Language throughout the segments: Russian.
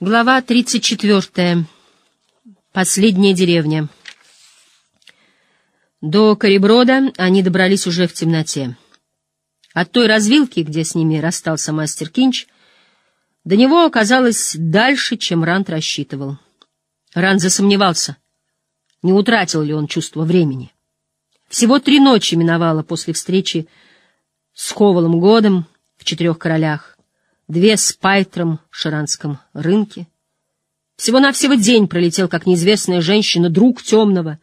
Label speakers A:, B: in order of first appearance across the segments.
A: Глава 34. Последняя деревня. До Кориброда они добрались уже в темноте. От той развилки, где с ними расстался мастер Кинч, до него оказалось дальше, чем Ранд рассчитывал. Ранд засомневался, не утратил ли он чувство времени. Всего три ночи миновало после встречи с Ковалом Годом в Четырех Королях, две с Пайтром в Ширанском рынке. Всего-навсего день пролетел, как неизвестная женщина, друг темного,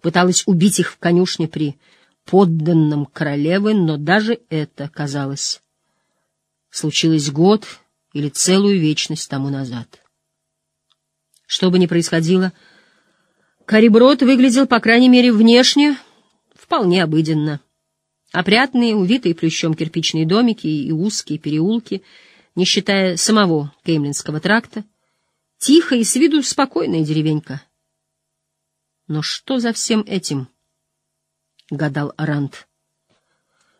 A: пыталась убить их в конюшне при подданном королевы, но даже это, казалось, случилось год или целую вечность тому назад. Что бы ни происходило, Кариброд выглядел, по крайней мере, внешне вполне обыденно. Опрятные, увитые плющом кирпичные домики и узкие переулки, не считая самого Кеймлинского тракта, тихая и с виду спокойная деревенька. Но что за всем этим? — гадал Арант.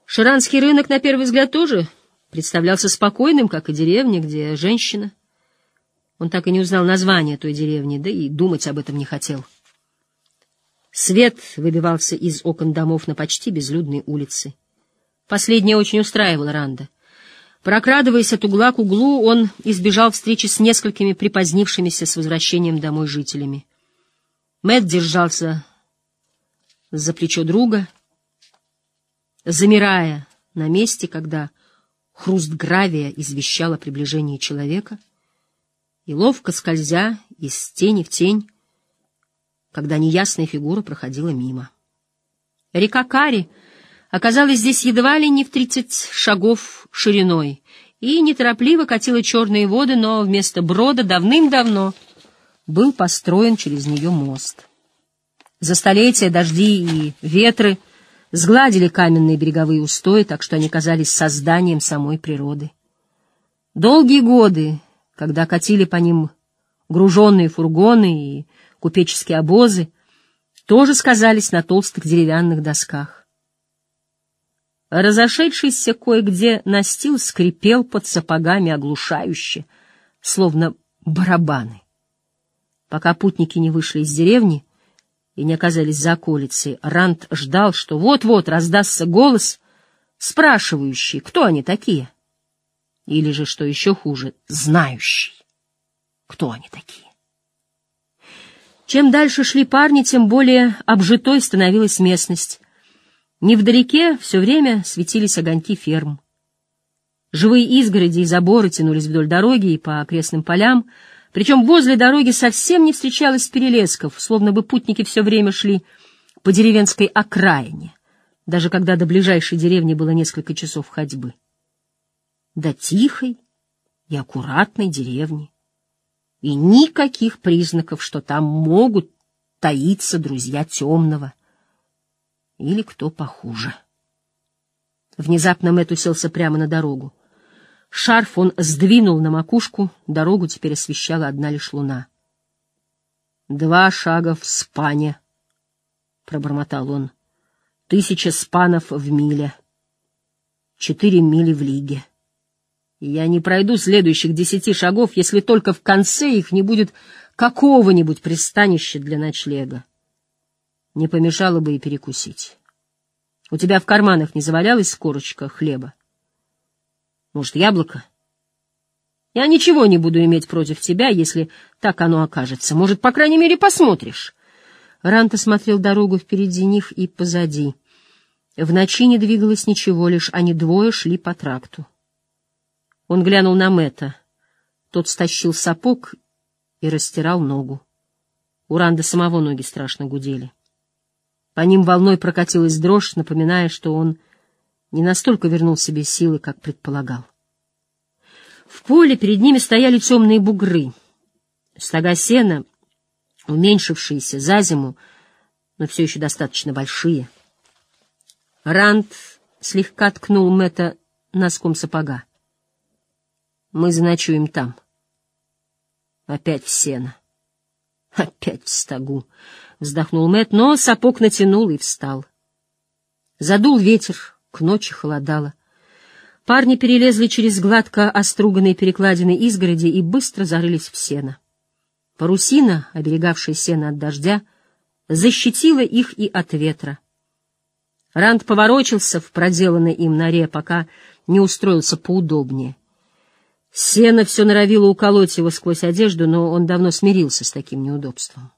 A: Ширанский рынок, на первый взгляд, тоже представлялся спокойным, как и деревня, где женщина. Он так и не узнал название той деревни, да и думать об этом не хотел. — Свет выбивался из окон домов на почти безлюдной улице. Последнее очень устраивало Ранда. Прокрадываясь от угла к углу, он избежал встречи с несколькими припозднившимися с возвращением домой жителями. Мэтт держался за плечо друга, замирая на месте, когда хруст гравия извещал о приближении человека, и ловко скользя из тени в тень, когда неясная фигура проходила мимо. Река Кари оказалась здесь едва ли не в тридцать шагов шириной и неторопливо катила черные воды, но вместо брода давным-давно был построен через нее мост. За столетия дожди и ветры сгладили каменные береговые устои, так что они казались созданием самой природы. Долгие годы, когда катили по ним груженные фургоны и купеческие обозы, тоже сказались на толстых деревянных досках. Разошедшийся кое-где настил скрипел под сапогами оглушающе, словно барабаны. Пока путники не вышли из деревни и не оказались за околицей, Рант ждал, что вот-вот раздастся голос, спрашивающий, кто они такие. Или же, что еще хуже, знающий, кто они такие. Чем дальше шли парни, тем более обжитой становилась местность. Невдалеке все время светились огоньки ферм. Живые изгороди и заборы тянулись вдоль дороги и по окрестным полям, причем возле дороги совсем не встречалось перелесков, словно бы путники все время шли по деревенской окраине, даже когда до ближайшей деревни было несколько часов ходьбы. До тихой и аккуратной деревни и никаких признаков, что там могут таиться друзья темного или кто похуже. Внезапно Мэтт уселся прямо на дорогу. Шарф он сдвинул на макушку, дорогу теперь освещала одна лишь луна. «Два шага в спане», — пробормотал он. «Тысяча спанов в миле. Четыре мили в лиге» я не пройду следующих десяти шагов, если только в конце их не будет какого-нибудь пристанища для ночлега. Не помешало бы и перекусить. У тебя в карманах не завалялась корочка хлеба? Может, яблоко? Я ничего не буду иметь против тебя, если так оно окажется. Может, по крайней мере, посмотришь. Ранта смотрел дорогу впереди них и позади. В ночи не двигалось ничего, лишь они двое шли по тракту. Он глянул на Мэтта. Тот стащил сапог и растирал ногу. У Ранда самого ноги страшно гудели. По ним волной прокатилась дрожь, напоминая, что он не настолько вернул себе силы, как предполагал. В поле перед ними стояли темные бугры. Стога сена, уменьшившиеся за зиму, но все еще достаточно большие. Ранд слегка ткнул Мэтта носком сапога. Мы заночуем там. Опять в сено. Опять в стогу. Вздохнул Мэт, но сапог натянул и встал. Задул ветер, к ночи холодало. Парни перелезли через гладко оструганные перекладины изгороди и быстро зарылись в сено. Парусина, оберегавшая сено от дождя, защитила их и от ветра. Ранд поворочился в проделанной им норе, пока не устроился поудобнее. Сено все норовило уколоть его сквозь одежду, но он давно смирился с таким неудобством.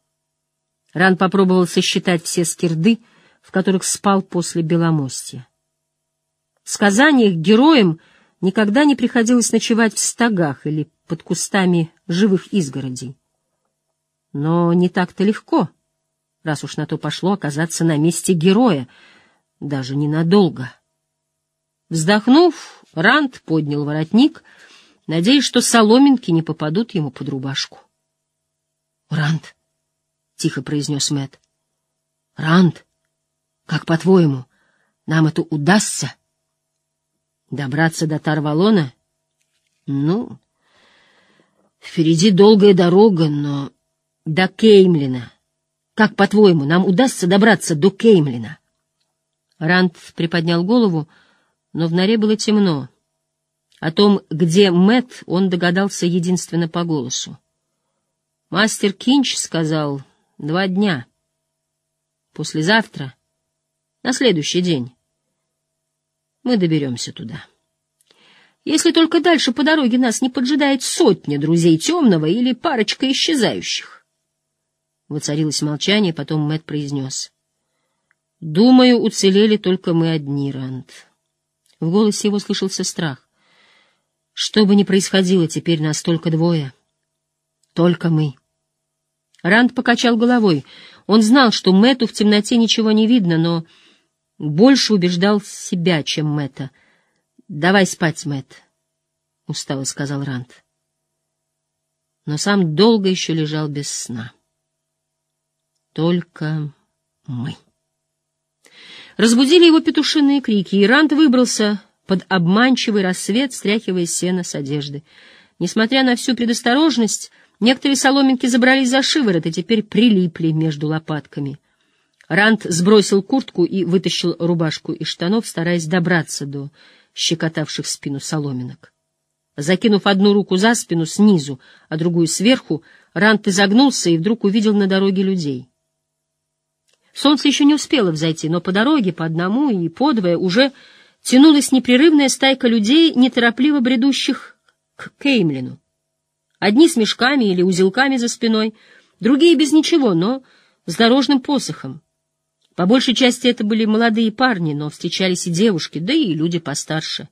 A: Ран попробовал сосчитать все скирды, в которых спал после Беломостья. В сказаниях героям никогда не приходилось ночевать в стогах или под кустами живых изгородей. Но не так-то легко, раз уж на то пошло, оказаться на месте героя, даже ненадолго. Вздохнув, Ранд поднял воротник, надеясь, что соломинки не попадут ему под рубашку. — Ранд, — тихо произнес Мэт. Ранд, как по-твоему, нам это удастся? Добраться до Тарвалона? Ну, впереди долгая дорога, но до Кеймлина. Как, по-твоему, нам удастся добраться до Кеймлина? Ранд приподнял голову, но в норе было темно. О том, где Мэт, он догадался единственно по голосу. Мастер Кинч сказал два дня. Послезавтра, на следующий день, мы доберемся туда. Если только дальше по дороге нас не поджидает сотня друзей темного или парочка исчезающих. Воцарилось молчание, потом Мэт произнес. «Думаю, уцелели только мы одни, Ранд». В голосе его слышался страх. «Что бы ни происходило, теперь нас только двое. Только мы». Ранд покачал головой. Он знал, что Мэту в темноте ничего не видно, но больше убеждал себя, чем Мэтта. «Давай спать, Мэт, устало сказал Ранд. Но сам долго еще лежал без сна. Только мы. Разбудили его петушиные крики, и Ранд выбрался под обманчивый рассвет, стряхивая сено с одежды. Несмотря на всю предосторожность, Некоторые соломинки забрались за шиворот и теперь прилипли между лопатками. Ранд сбросил куртку и вытащил рубашку из штанов, стараясь добраться до щекотавших спину соломинок. Закинув одну руку за спину снизу, а другую сверху, Ранд изогнулся и вдруг увидел на дороге людей. Солнце еще не успело взойти, но по дороге, по одному и подвое, уже тянулась непрерывная стайка людей, неторопливо бредущих к Кеймлину. Одни с мешками или узелками за спиной, другие без ничего, но с дорожным посохом. По большей части это были молодые парни, но встречались и девушки, да и люди постарше.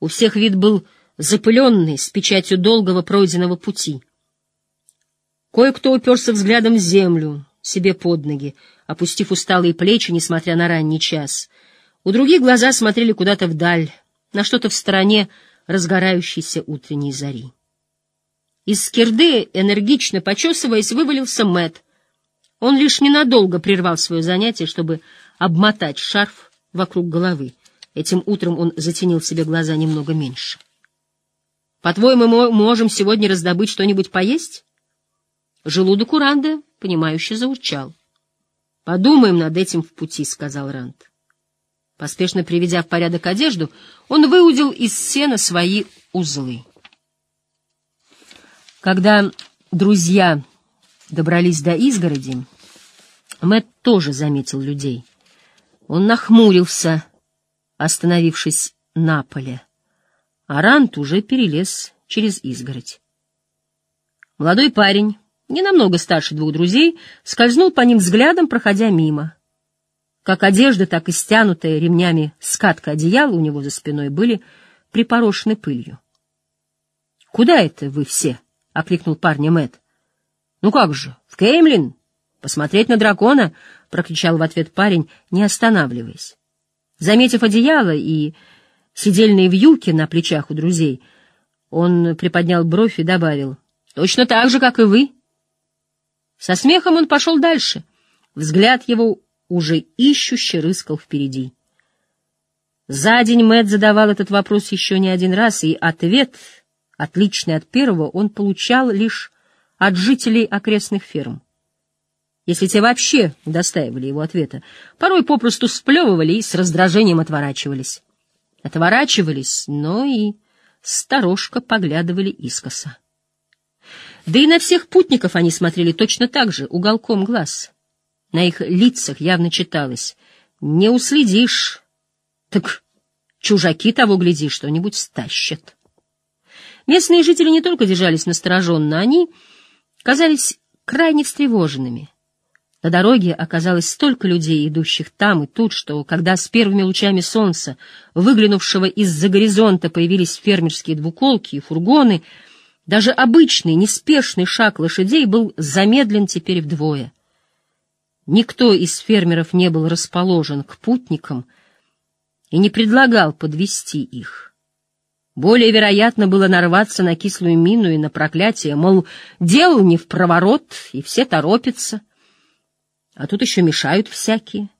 A: У всех вид был запыленный, с печатью долгого пройденного пути. Кое-кто уперся взглядом в землю, себе под ноги, опустив усталые плечи, несмотря на ранний час. У других глаза смотрели куда-то вдаль, на что-то в стороне разгорающейся утренней зари. Из скирды, энергично почесываясь, вывалился Мэт. Он лишь ненадолго прервал свое занятие, чтобы обмотать шарф вокруг головы. Этим утром он затенил себе глаза немного меньше. «По-твоему, мы можем сегодня раздобыть что-нибудь поесть?» Желудок Ранда, понимающе заурчал. «Подумаем над этим в пути», — сказал Ранд. Поспешно приведя в порядок одежду, он выудил из сена свои узлы. Когда друзья добрались до изгороди, Мэтт тоже заметил людей. Он нахмурился, остановившись на поле, а Рант уже перелез через изгородь. Молодой парень, не намного старше двух друзей, скользнул по ним взглядом, проходя мимо. Как одежда, так и стянутая ремнями скатка одеяла у него за спиной были припорошены пылью. — Куда это вы все? —— окликнул парня Мэт. Ну как же, в Кеймлин? Посмотреть на дракона? — прокричал в ответ парень, не останавливаясь. Заметив одеяло и сидельные вьюки на плечах у друзей, он приподнял бровь и добавил. — Точно так же, как и вы. Со смехом он пошел дальше. Взгляд его уже ищуще рыскал впереди. За день Мэт задавал этот вопрос еще не один раз, и ответ отличный от первого, он получал лишь от жителей окрестных ферм. Если те вообще достаивали его ответа, порой попросту сплевывали и с раздражением отворачивались. отворачивались, но и сторожко поглядывали искоса. Да и на всех путников они смотрели точно так же, уголком глаз. На их лицах явно читалось «Не уследишь, так чужаки того гляди, что-нибудь стащат». Местные жители не только держались настороженно, они казались крайне встревоженными. На дороге оказалось столько людей, идущих там и тут, что, когда с первыми лучами солнца, выглянувшего из-за горизонта, появились фермерские двуколки и фургоны, даже обычный, неспешный шаг лошадей был замедлен теперь вдвое. Никто из фермеров не был расположен к путникам и не предлагал подвести их. Более вероятно было нарваться на кислую мину и на проклятие, мол, дело не в проворот, и все торопятся — а тут еще мешают всякие.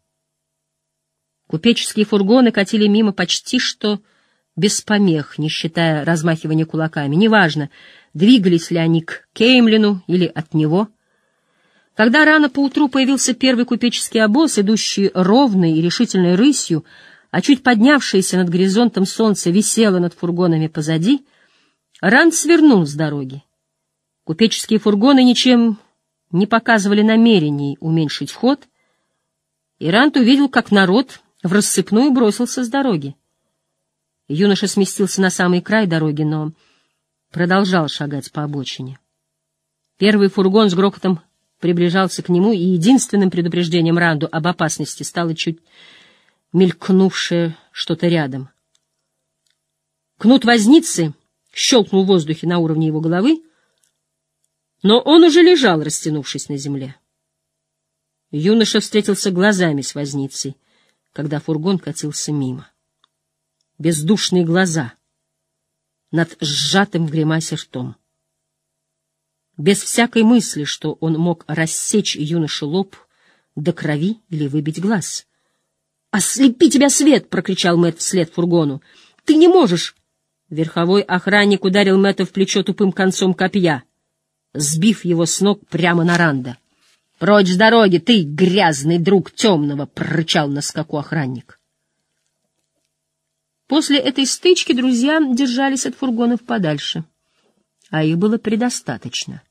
A: Купеческие фургоны катили мимо почти что без помех, не считая размахивания кулаками. Неважно, двигались ли они к Кеймлину или от него. Когда рано поутру появился первый купеческий обоз, идущий ровной и решительной рысью, а чуть поднявшееся над горизонтом солнце висело над фургонами позади, Ранд свернул с дороги. Купеческие фургоны ничем не показывали намерений уменьшить ход, и Рант увидел, как народ в рассыпную бросился с дороги. Юноша сместился на самый край дороги, но продолжал шагать по обочине. Первый фургон с грохотом приближался к нему, и единственным предупреждением Ранду об опасности стало чуть мелькнувшее что-то рядом. Кнут возницы щелкнул в воздухе на уровне его головы, но он уже лежал, растянувшись на земле. Юноша встретился глазами с возницей, когда фургон катился мимо. Бездушные глаза над сжатым в гримасе ртом. Без всякой мысли, что он мог рассечь юноше лоб до крови или выбить глаз. «Ослепи тебя свет!» — прокричал Мэтт вслед фургону. «Ты не можешь!» Верховой охранник ударил Мэтта в плечо тупым концом копья — сбив его с ног прямо на Ранда. «Прочь с дороги, ты, грязный друг темного!» — прорычал на скаку охранник. После этой стычки друзья держались от фургонов подальше, а их было предостаточно.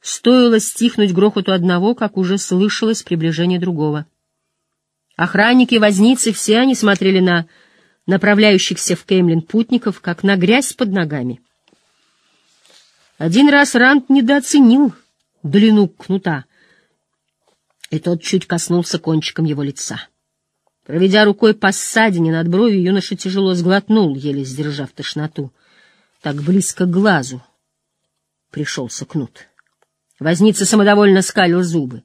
A: Стоило стихнуть грохоту одного, как уже слышалось приближение другого. Охранники возницы все они смотрели на направляющихся в Кеймлин путников, как на грязь под ногами. Один раз Рант недооценил длину кнута, и тот чуть коснулся кончиком его лица. Проведя рукой по ссадине над бровью, юноша тяжело сглотнул, еле сдержав тошноту. Так близко к глазу пришелся кнут. Возница самодовольно скалил зубы.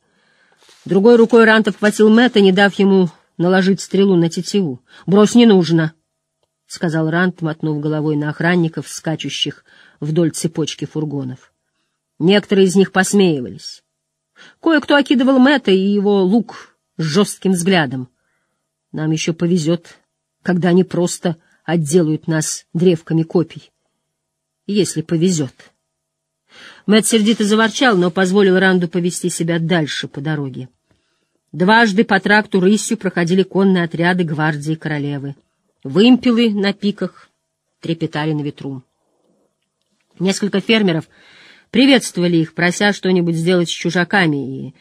A: Другой рукой Рант обхватил Мэтта, не дав ему наложить стрелу на тетиву. «Брось не нужно!» — сказал Рант, мотнув головой на охранников, скачущих вдоль цепочки фургонов. Некоторые из них посмеивались. Кое-кто окидывал Мэтта и его лук с жестким взглядом. Нам еще повезет, когда они просто отделают нас древками копий. Если повезет. Мэтт сердито заворчал, но позволил Ранду повести себя дальше по дороге. Дважды по тракту рысью проходили конные отряды гвардии королевы. Вымпелы на пиках трепетали на ветру. Несколько фермеров приветствовали их, прося что-нибудь сделать с чужаками, и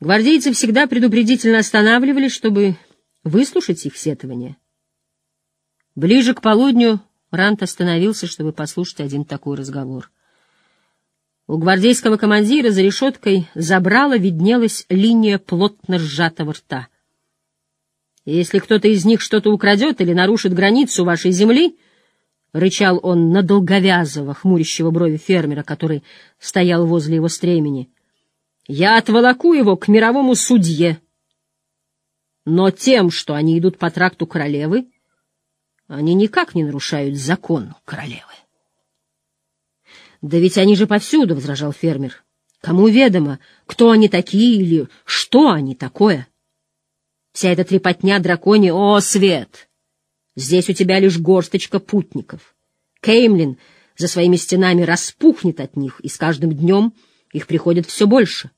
A: гвардейцы всегда предупредительно останавливались, чтобы выслушать их сетования. Ближе к полудню Рант остановился, чтобы послушать один такой разговор. У гвардейского командира за решеткой забрала виднелась линия плотно сжатого рта. «Если кто-то из них что-то украдет или нарушит границу вашей земли, — рычал он на долговязого, хмурящего брови фермера, который стоял возле его стремени. — Я отволоку его к мировому судье. Но тем, что они идут по тракту королевы, они никак не нарушают закон королевы. — Да ведь они же повсюду, — возражал фермер. — Кому ведомо, кто они такие или что они такое? Вся эта трепотня дракони, о, свет! — Здесь у тебя лишь горсточка путников. Кеймлин за своими стенами распухнет от них, и с каждым днем их приходит все больше.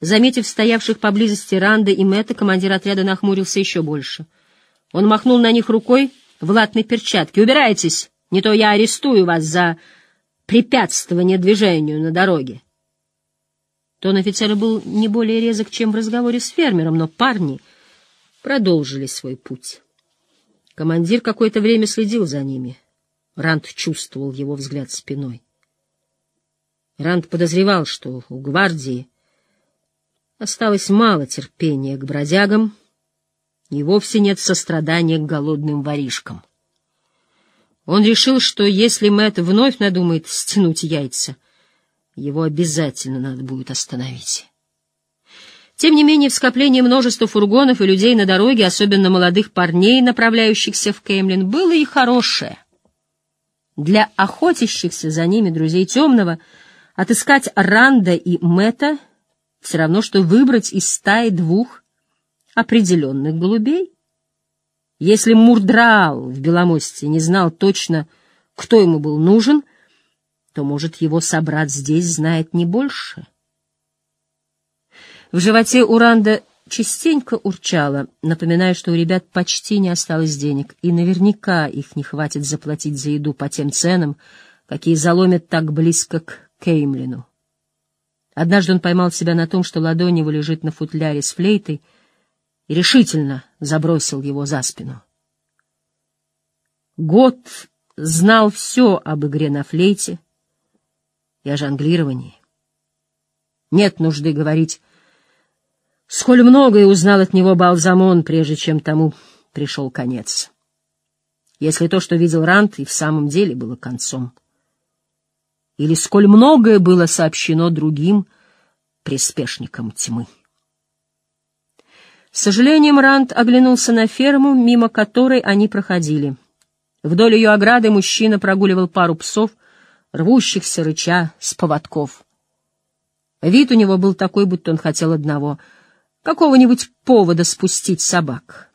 A: Заметив стоявших поблизости Ранда и Мэтта, командир отряда нахмурился еще больше. Он махнул на них рукой, в латной перчатке. «Убирайтесь, не то я арестую вас за препятствование движению на дороге». Тон офицера был не более резок, чем в разговоре с фермером, но парни продолжили свой путь. Командир какое-то время следил за ними. Ранд чувствовал его взгляд спиной. Ранд подозревал, что у гвардии осталось мало терпения к бродягам и вовсе нет сострадания к голодным воришкам. Он решил, что если Мэтт вновь надумает стянуть яйца, его обязательно надо будет остановить. Тем не менее, в скоплении множества фургонов и людей на дороге, особенно молодых парней, направляющихся в Кеймлин, было и хорошее. Для охотящихся за ними друзей Темного отыскать Ранда и Мэтта все равно, что выбрать из стаи двух определенных голубей. Если Мурдраал в Беломосте не знал точно, кто ему был нужен, то, может, его собрат здесь знает не больше. В животе Уранда частенько урчало, напоминая, что у ребят почти не осталось денег, и наверняка их не хватит заплатить за еду по тем ценам, какие заломят так близко к Кеймлину. Однажды он поймал себя на том, что ладонь его лежит на футляре с флейтой, и решительно забросил его за спину. Год знал все об игре на флейте и о жонглировании. Нет нужды говорить, сколь многое узнал от него Балзамон, прежде чем тому пришел конец. Если то, что видел Рант, и в самом деле было концом. Или сколь многое было сообщено другим приспешникам тьмы. С сожалением Ранд оглянулся на ферму, мимо которой они проходили. Вдоль ее ограды мужчина прогуливал пару псов, рвущихся рыча с поводков. Вид у него был такой, будто он хотел одного — какого-нибудь повода спустить собак.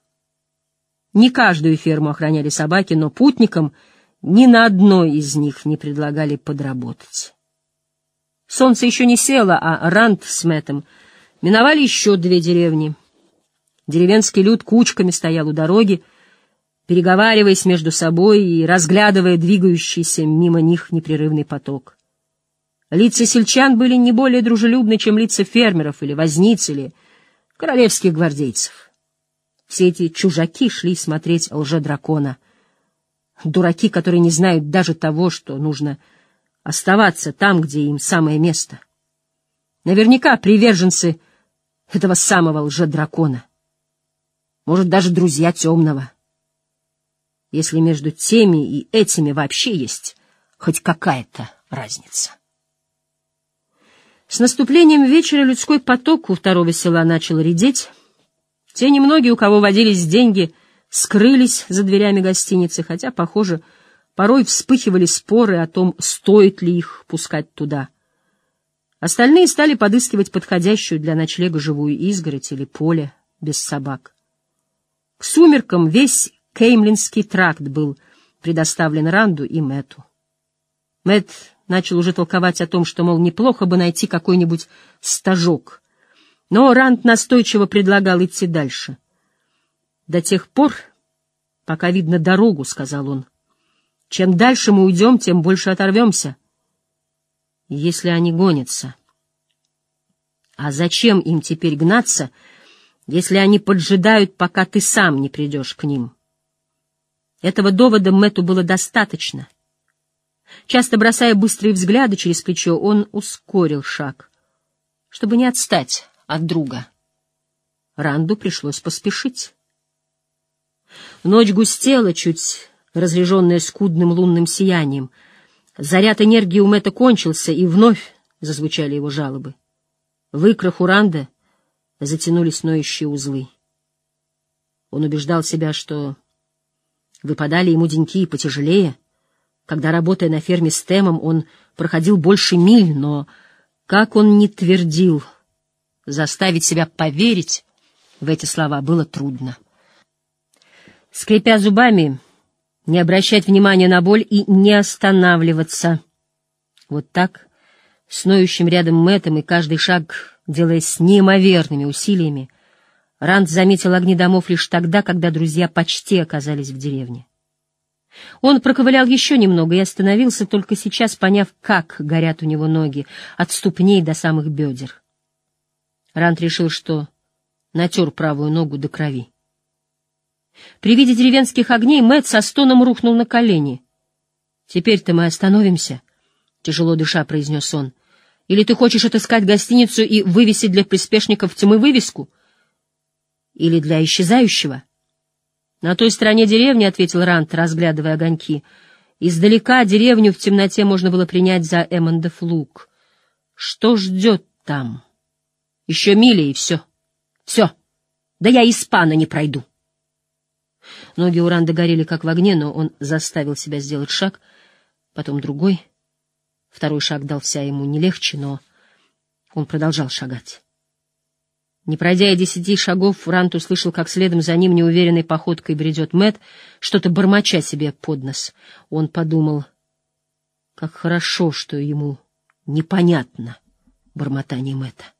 A: Не каждую ферму охраняли собаки, но путникам ни на одной из них не предлагали подработать. Солнце еще не село, а Ранд с Мэттом миновали еще две деревни — Деревенский люд кучками стоял у дороги, переговариваясь между собой и разглядывая двигающийся мимо них непрерывный поток. Лица сельчан были не более дружелюбны, чем лица фермеров или возниц или королевских гвардейцев. Все эти чужаки шли смотреть лже-дракона. Дураки, которые не знают даже того, что нужно оставаться там, где им самое место. Наверняка приверженцы этого самого лже-дракона — может, даже друзья темного. Если между теми и этими вообще есть хоть какая-то разница. С наступлением вечера людской поток у второго села начал редеть. Те немногие, у кого водились деньги, скрылись за дверями гостиницы, хотя, похоже, порой вспыхивали споры о том, стоит ли их пускать туда. Остальные стали подыскивать подходящую для ночлега живую изгородь или поле без собак. К сумеркам весь Кеймлинский тракт был предоставлен Ранду и Мэту. Мэт начал уже толковать о том, что, мол, неплохо бы найти какой-нибудь стажок. Но Ранд настойчиво предлагал идти дальше. «До тех пор, пока видно дорогу», — сказал он. «Чем дальше мы уйдем, тем больше оторвемся. Если они гонятся». «А зачем им теперь гнаться?» Если они поджидают, пока ты сам не придешь к ним. Этого довода Мэту было достаточно. Часто бросая быстрые взгляды через плечо, он ускорил шаг, чтобы не отстать от друга. Ранду пришлось поспешить. Ночь густела, чуть разреженная скудным лунным сиянием. Заряд энергии у Мэтта кончился, и вновь зазвучали его жалобы. В икрах Уранда затянулись ноющие узлы. Он убеждал себя, что выпадали ему деньки потяжелее. Когда, работая на ферме с Темом, он проходил больше миль, но, как он не твердил, заставить себя поверить в эти слова было трудно. Скрипя зубами, не обращать внимания на боль и не останавливаться. Вот так, с ноющим рядом Мэттом, и каждый шаг делаясь с неимоверными усилиями, Ранд заметил огни домов лишь тогда, когда друзья почти оказались в деревне. Он проковылял еще немного и остановился, только сейчас поняв, как горят у него ноги, от ступней до самых бедер. Рант решил, что натер правую ногу до крови. При виде деревенских огней Мэтт со стоном рухнул на колени. «Теперь-то мы остановимся», — тяжело дыша произнес он. «Или ты хочешь отыскать гостиницу и вывесить для приспешников тьмы вывеску? Или для исчезающего?» «На той стороне деревни», — ответил Рант, разглядывая огоньки. «Издалека деревню в темноте можно было принять за Эммондов луг. Что ждет там? Еще мили и все. Все. Да я испана не пройду». Ноги у Ранда горели, как в огне, но он заставил себя сделать шаг, потом другой. Второй шаг дался ему не легче, но он продолжал шагать. Не пройдя и десяти шагов, Рант услышал, как следом за ним неуверенной походкой бредет Мэт, что-то бормоча себе под нос. Он подумал, как хорошо, что ему непонятно бормотание Мэтта.